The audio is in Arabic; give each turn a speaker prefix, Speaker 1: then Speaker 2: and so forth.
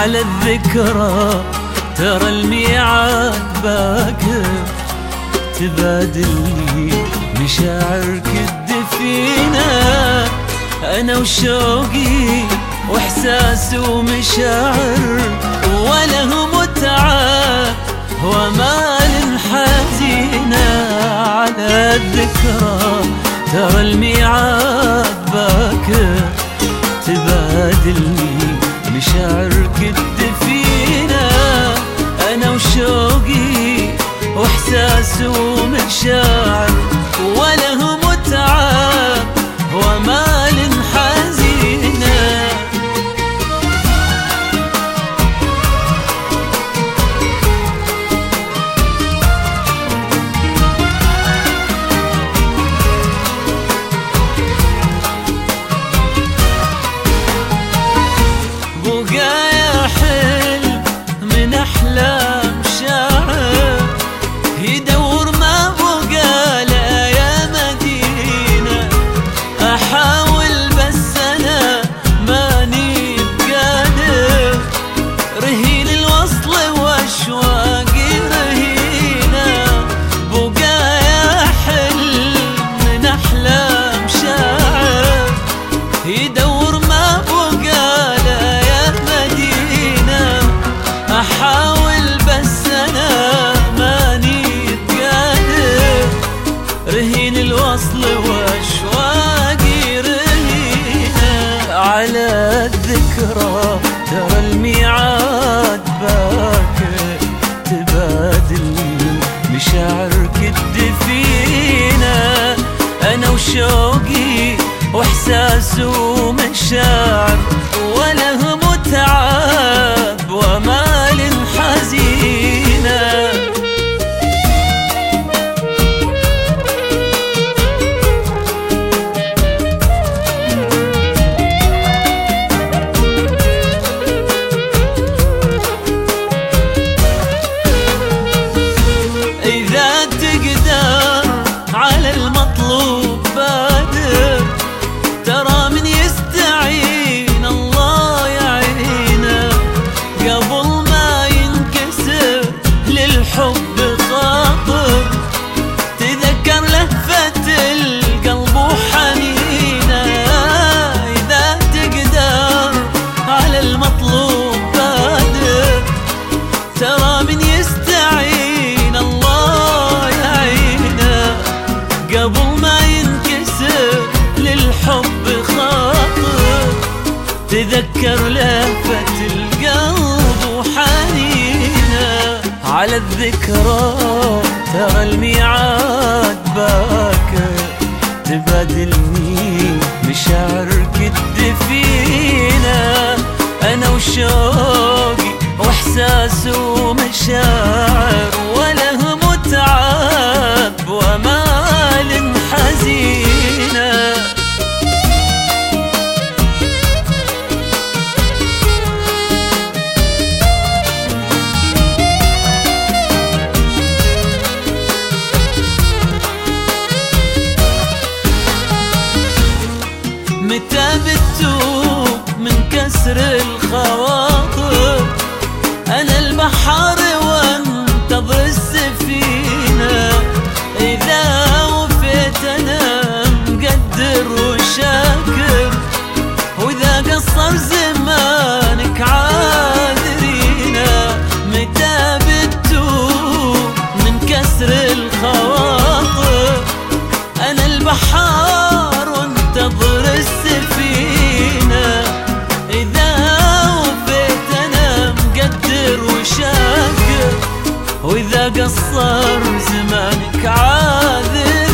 Speaker 1: على الذكرى ترى الميعاد باكر. تبادلني مشاعرك الدفينة أنا وشوقي وإحساس ومشاعر. وله متعة ومال حزينة على الذكرى ترى الميعاد باكر. تبادلني الذكرى ترى الميعاد باكر. تبادلني مشاعرك الدفينة. أنا وشوقي وإحساس ومشاعر القلب وحنينه إذا تقدر على المطلوب بادر ترى من يستعين الله يعينه قبل ما ينكسر للحب خاطر. تذكر لهفة القلب وحنينه على الذكرى ترى الميعاد أنا وشوقي وإحساس ومشاعر وله متعب ومال حزينة كسر الخواطر. أنا البحر قصر زمانك عاذر.